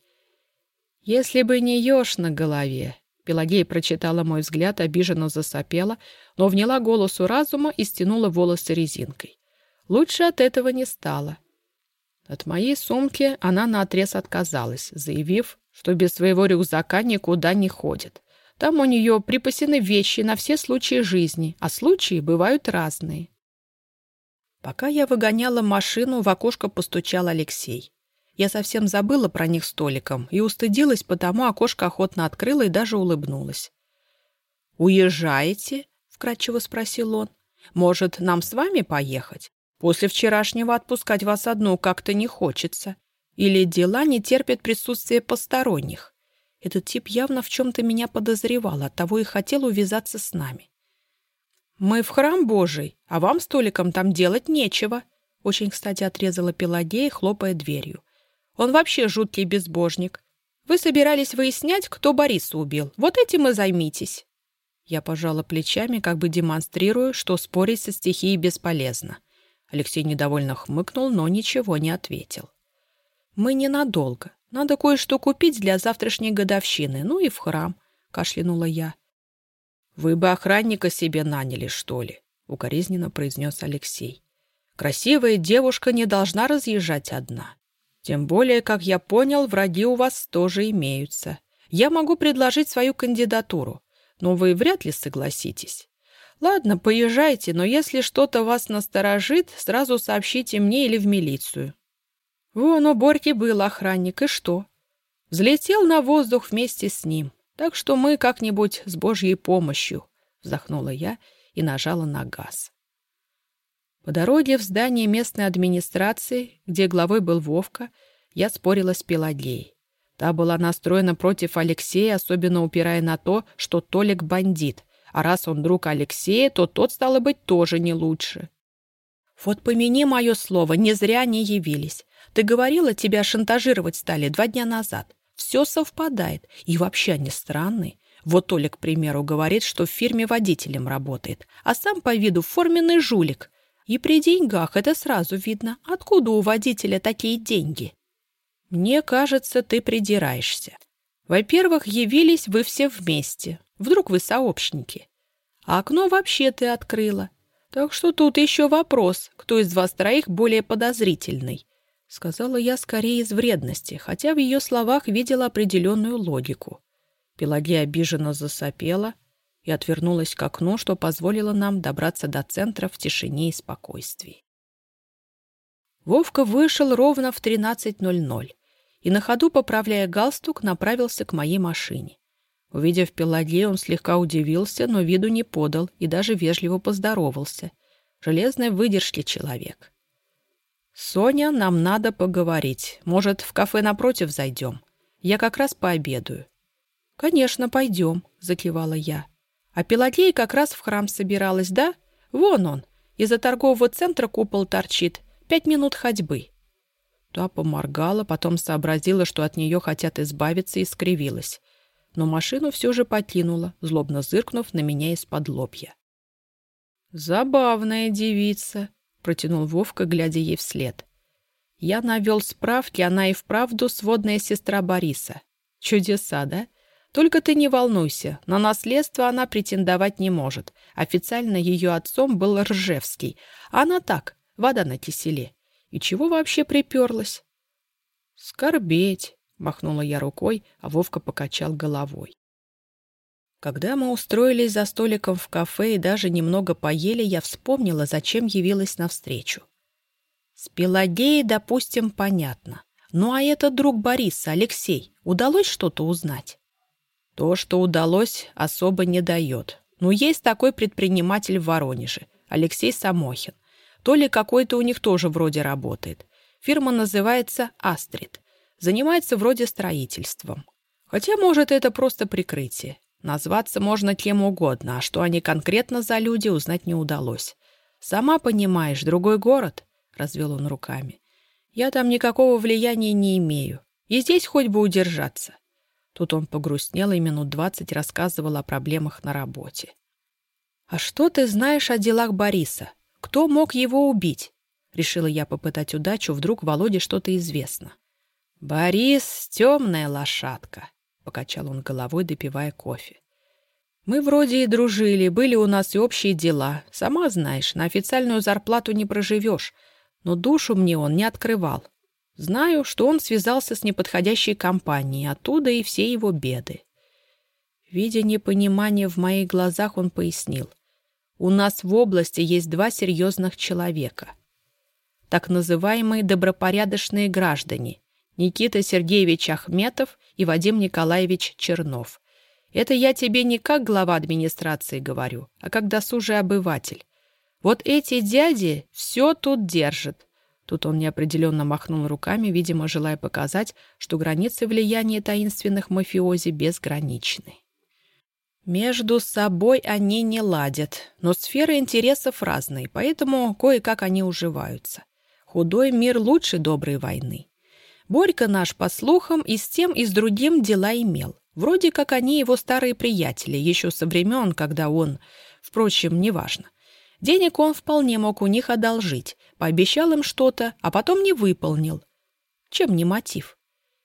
«Если бы не еж на голове!» Пелагея прочитала мой взгляд, обиженно засопела, но вняла голосу разума и стянула волосы резинкой. Лучше от этого не стало. От моей сумки она наотрез отказалась, заявив, что без своего рюкзака никуда не ходит. Там у нее припасены вещи на все случаи жизни, а случаи бывают разные. Пока я выгоняла машину, в окошко постучал Алексей. Я совсем забыла про них столиком и устыдилась, потому окошко охотно открыла и даже улыбнулась. «Уезжаете?» — вкратчиво спросил он. «Может, нам с вами поехать? После вчерашнего отпускать вас одну как-то не хочется. Или дела не терпят присутствия посторонних. Этот тип явно в чем-то меня подозревал, оттого и хотел увязаться с нами. «Мы в храм Божий, а вам столиком там делать нечего», очень, кстати, отрезала Пелагея, хлопая дверью. «Он вообще жуткий безбожник. Вы собирались выяснять, кто Бориса убил. Вот этим и займитесь». Я пожала плечами, как бы демонстрируя, что спорить со стихией бесполезно. Алексей недовольно хмыкнул, но ничего не ответил. «Мы ненадолго. Надо кое-что купить для завтрашней годовщины, ну и в храм», — кашлянула я. «Вы бы охранника себе наняли, что ли?» — укоризненно произнес Алексей. «Красивая девушка не должна разъезжать одна. Тем более, как я понял, враги у вас тоже имеются. Я могу предложить свою кандидатуру, но вы вряд ли согласитесь. «Ладно, поезжайте, но если что-то вас насторожит, сразу сообщите мне или в милицию». Вон у Борьки был охранник, и что? Взлетел на воздух вместе с ним, так что мы как-нибудь с Божьей помощью, вздохнула я и нажала на газ. По дороге в здание местной администрации, где главой был Вовка, я спорила с Пелагеей. Та была настроена против Алексея, особенно упирая на то, что Толик бандит, а раз он друг Алексея, то тот, стало быть, тоже не лучше. Вот помяни мое слово, не зря они явились. Ты говорила, тебя шантажировать стали два дня назад. все совпадает. И вообще они странные. Вот Оля, к примеру, говорит, что в фирме водителем работает, а сам по виду форменный жулик. И при деньгах это сразу видно, откуда у водителя такие деньги. Мне кажется, ты придираешься. Во-первых, явились вы все вместе. Вдруг вы сообщники. А окно вообще ты открыла. Так что тут еще вопрос, кто из вас троих более подозрительный. Сказала я скорее из вредности, хотя в ее словах видела определенную логику. Пелагея обиженно засопела и отвернулась к окну, что позволило нам добраться до центра в тишине и спокойствии. Вовка вышел ровно в 13.00 и на ходу, поправляя галстук, направился к моей машине. Увидев Пелагею, он слегка удивился, но виду не подал и даже вежливо поздоровался. Железной выдержки человек. «Соня, нам надо поговорить. Может, в кафе напротив зайдем? Я как раз пообедаю». «Конечно, пойдем», — закивала я. «А Пелагея как раз в храм собиралась, да? Вон он. Из-за торгового центра купол торчит. Пять минут ходьбы». Та поморгала, потом сообразила, что от нее хотят избавиться, и скривилась но машину все же покинула, злобно зыркнув на меня из-под лобья. «Забавная девица», — протянул Вовка, глядя ей вслед. «Я навел справки, она и вправду сводная сестра Бориса. Чудеса, да? Только ты не волнуйся, на наследство она претендовать не может. Официально ее отцом был Ржевский, она так, вода на киселе. И чего вообще приперлась?» «Скорбеть», Махнула я рукой, а Вовка покачал головой. Когда мы устроились за столиком в кафе и даже немного поели, я вспомнила, зачем явилась навстречу. С Пелагеей, допустим, понятно. Ну а этот друг Бориса, Алексей, удалось что-то узнать? То, что удалось, особо не дает. Ну, есть такой предприниматель в Воронеже, Алексей Самохин. То ли какой-то у них тоже вроде работает. Фирма называется «Астрид». Занимается вроде строительством. Хотя, может, это просто прикрытие. Назваться можно кем угодно, а что они конкретно за люди, узнать не удалось. «Сама понимаешь, другой город», — развел он руками. «Я там никакого влияния не имею. И здесь хоть бы удержаться». Тут он погрустнел и минут двадцать рассказывал о проблемах на работе. «А что ты знаешь о делах Бориса? Кто мог его убить?» Решила я попытать удачу, вдруг Володе что-то известно. «Борис — темная лошадка», — покачал он головой, допивая кофе. «Мы вроде и дружили, были у нас и общие дела. Сама знаешь, на официальную зарплату не проживешь, но душу мне он не открывал. Знаю, что он связался с неподходящей компанией, оттуда и все его беды». Видя непонимание в моих глазах, он пояснил. «У нас в области есть два серьезных человека. Так называемые добропорядочные граждане, Никита Сергеевич Ахметов и Вадим Николаевич Чернов. Это я тебе не как глава администрации говорю, а как досужий обыватель. Вот эти дяди все тут держат. Тут он неопределенно махнул руками, видимо, желая показать, что границы влияния таинственных мафиози безграничны. Между собой они не ладят, но сферы интересов разные, поэтому кое-как они уживаются. Худой мир лучше доброй войны. Борька наш, по слухам, и с тем, и с другим дела имел. Вроде как они его старые приятели, еще со времен, когда он... Впрочем, неважно. Денег он вполне мог у них одолжить, пообещал им что-то, а потом не выполнил. Чем не мотив?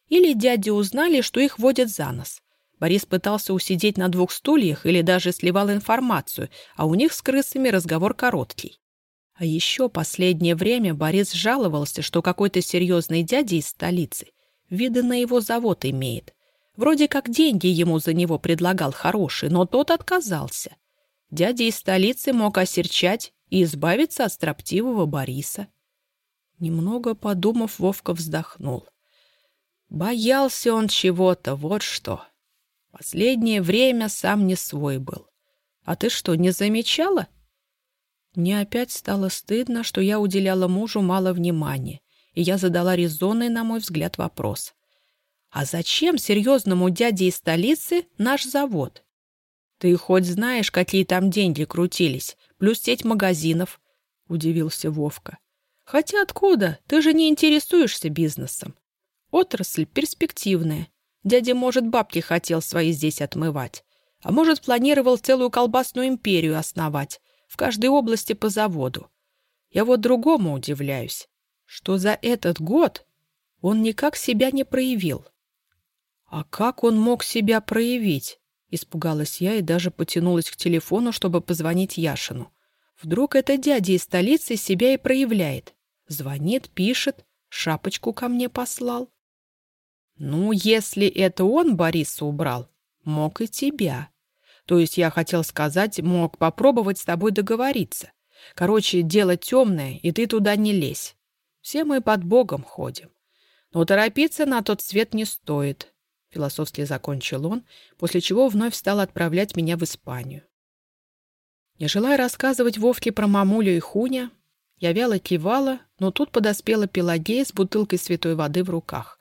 Или дяди узнали, что их водят за нос. Борис пытался усидеть на двух стульях или даже сливал информацию, а у них с крысами разговор короткий. А еще последнее время Борис жаловался, что какой-то серьезный дядя из столицы виды на его завод имеет. Вроде как деньги ему за него предлагал хорошие, но тот отказался. Дядя из столицы мог осерчать и избавиться от строптивого Бориса. Немного подумав, Вовка вздохнул. Боялся он чего-то, вот что. Последнее время сам не свой был. А ты что, не замечала? Мне опять стало стыдно, что я уделяла мужу мало внимания, и я задала резонный, на мой взгляд, вопрос. «А зачем серьезному дяде из столицы наш завод?» «Ты хоть знаешь, какие там деньги крутились, плюс сеть магазинов?» — удивился Вовка. «Хотя откуда? Ты же не интересуешься бизнесом. Отрасль перспективная. Дядя, может, бабки хотел свои здесь отмывать. А может, планировал целую колбасную империю основать, в каждой области по заводу. Я вот другому удивляюсь, что за этот год он никак себя не проявил. А как он мог себя проявить? Испугалась я и даже потянулась к телефону, чтобы позвонить Яшину. Вдруг это дядя из столицы себя и проявляет. Звонит, пишет, шапочку ко мне послал. Ну, если это он Бориса убрал, мог и тебя. То есть я хотел сказать, мог попробовать с тобой договориться. Короче, дело темное, и ты туда не лезь. Все мы под Богом ходим. Но торопиться на тот свет не стоит. Философски закончил он, после чего вновь стал отправлять меня в Испанию. Не желая рассказывать Вовке про мамулю и Хуня, я вяло кивала, но тут подоспела Пелагея с бутылкой святой воды в руках.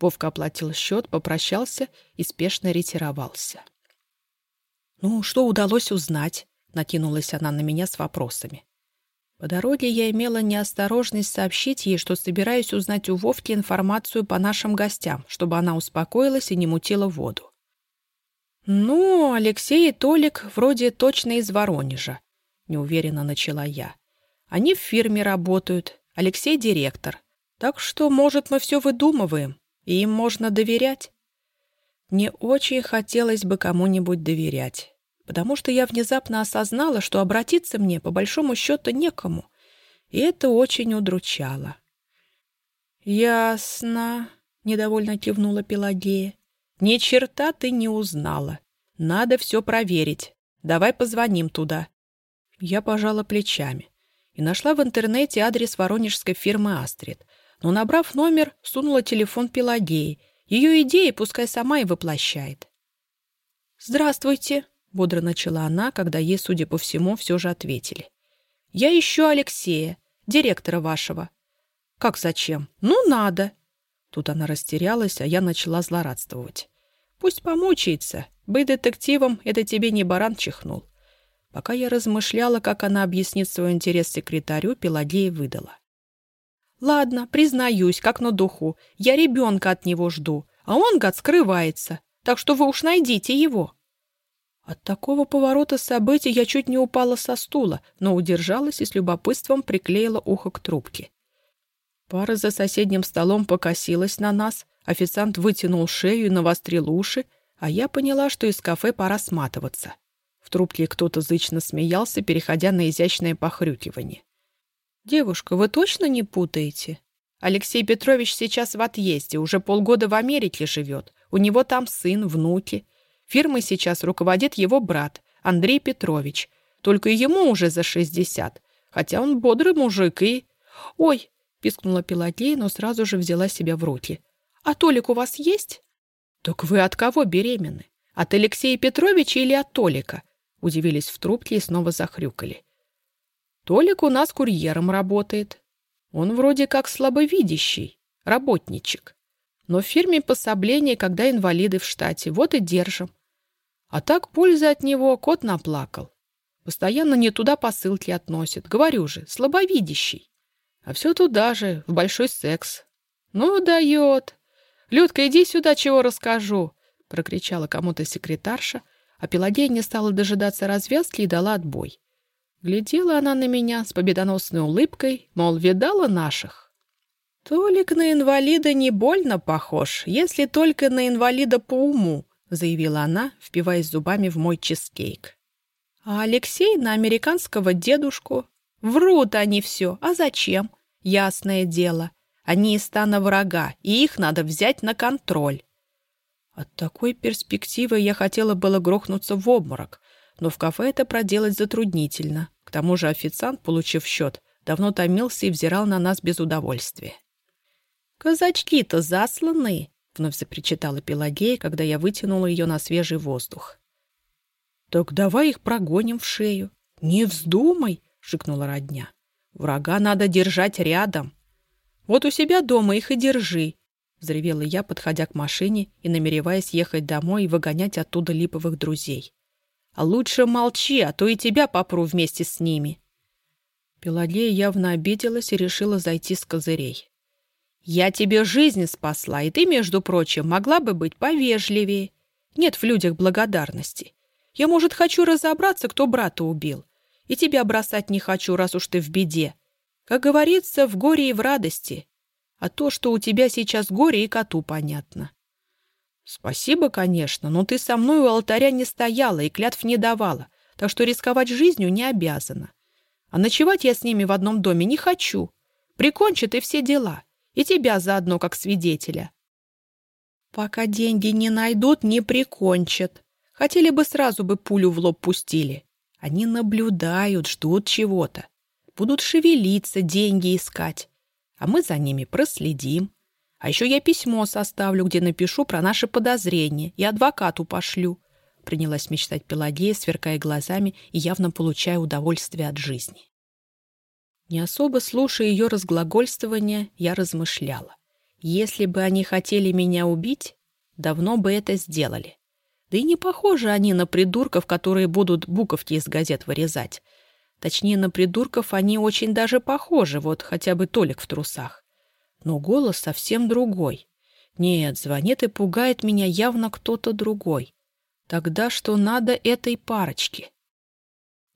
Вовка оплатил счет, попрощался и спешно ретировался. «Ну, что удалось узнать?» — накинулась она на меня с вопросами. По дороге я имела неосторожность сообщить ей, что собираюсь узнать у Вовки информацию по нашим гостям, чтобы она успокоилась и не мутила воду. «Ну, Алексей и Толик вроде точно из Воронежа», — неуверенно начала я. «Они в фирме работают, Алексей — директор. Так что, может, мы все выдумываем, и им можно доверять?» Мне очень хотелось бы кому-нибудь доверять, потому что я внезапно осознала, что обратиться мне по большому счету некому, и это очень удручало. «Ясно», — недовольно кивнула Пелагея. «Ни черта ты не узнала. Надо все проверить. Давай позвоним туда». Я пожала плечами и нашла в интернете адрес воронежской фирмы «Астрид», но, набрав номер, сунула телефон Пелагеи ее идеи пускай сама и воплощает. «Здравствуйте», — бодро начала она, когда ей, судя по всему, все же ответили. «Я ищу Алексея, директора вашего». «Как зачем? Ну, надо». Тут она растерялась, а я начала злорадствовать. «Пусть помучается. Быть детективом — это тебе не баран чихнул». Пока я размышляла, как она объяснит свой интерес секретарю, Пелагея выдала. Ладно, признаюсь, как на духу. Я ребенка от него жду, а он, гад, скрывается. Так что вы уж найдите его. От такого поворота событий я чуть не упала со стула, но удержалась и с любопытством приклеила ухо к трубке. Пара за соседним столом покосилась на нас, официант вытянул шею и навострил уши, а я поняла, что из кафе пора сматываться. В трубке кто-то зычно смеялся, переходя на изящное похрюкивание. «Девушка, вы точно не путаете? Алексей Петрович сейчас в отъезде, уже полгода в Америке живет. У него там сын, внуки. Фирмой сейчас руководит его брат, Андрей Петрович. Только ему уже за шестьдесят. Хотя он бодрый мужик и... «Ой!» — пискнула Пелагея, но сразу же взяла себя в руки. «А Толик у вас есть?» «Так вы от кого беременны? От Алексея Петровича или от Толика?» Удивились в трубке и снова захрюкали. Толик у нас курьером работает. Он вроде как слабовидящий, работничек. Но в фирме пособление, когда инвалиды в штате, вот и держим. А так пользы от него кот наплакал. Постоянно не туда посылки относит. Говорю же, слабовидящий. А все туда же, в большой секс. Ну, дает. Людка, иди сюда, чего расскажу. Прокричала кому-то секретарша, а Пелагея не стала дожидаться развязки и дала отбой. Глядела она на меня с победоносной улыбкой, мол, видала наших. «Толик на инвалида не больно похож, если только на инвалида по уму», заявила она, впиваясь зубами в мой чизкейк. «А Алексей на американского дедушку. Врут они все. А зачем? Ясное дело. Они из стана врага, и их надо взять на контроль». От такой перспективы я хотела было грохнуться в обморок, но в кафе это проделать затруднительно. К тому же официант, получив счет, давно томился и взирал на нас без удовольствия. «Казачки-то засланы!» — вновь запричитала Пелагея, когда я вытянула ее на свежий воздух. «Так давай их прогоним в шею». «Не вздумай!» — шикнула родня. «Врага надо держать рядом. Вот у себя дома их и держи!» — взревела я, подходя к машине и намереваясь ехать домой и выгонять оттуда липовых друзей. А лучше молчи, а то и тебя попру вместе с ними. Пелагея явно обиделась и решила зайти с козырей. Я тебе жизнь спасла, и ты, между прочим, могла бы быть повежливее. Нет в людях благодарности. Я, может, хочу разобраться, кто брата убил. И тебя бросать не хочу, раз уж ты в беде. Как говорится, в горе и в радости. А то, что у тебя сейчас горе, и коту понятно. Спасибо, конечно, но ты со мной у алтаря не стояла и клятв не давала, так что рисковать жизнью не обязана. А ночевать я с ними в одном доме не хочу. Прикончат и все дела. И тебя заодно, как свидетеля. Пока деньги не найдут, не прикончат. Хотели бы сразу бы пулю в лоб пустили. Они наблюдают, ждут чего-то. Будут шевелиться, деньги искать. А мы за ними проследим. А еще я письмо составлю, где напишу про наши подозрения и адвокату пошлю. Принялась мечтать Пелагея, сверкая глазами и явно получая удовольствие от жизни. Не особо слушая ее разглагольствования, я размышляла. Если бы они хотели меня убить, давно бы это сделали. Да и не похожи они на придурков, которые будут буковки из газет вырезать. Точнее, на придурков они очень даже похожи, вот хотя бы Толик в трусах. Но голос совсем другой. Нет, звонит и пугает меня явно кто-то другой. Тогда что надо этой парочке?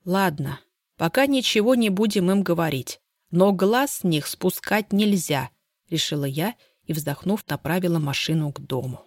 Ладно, Пока ничего не будем им говорить. Но глаз с них спускать нельзя, решила я и, вздохнув, направила машину к дому.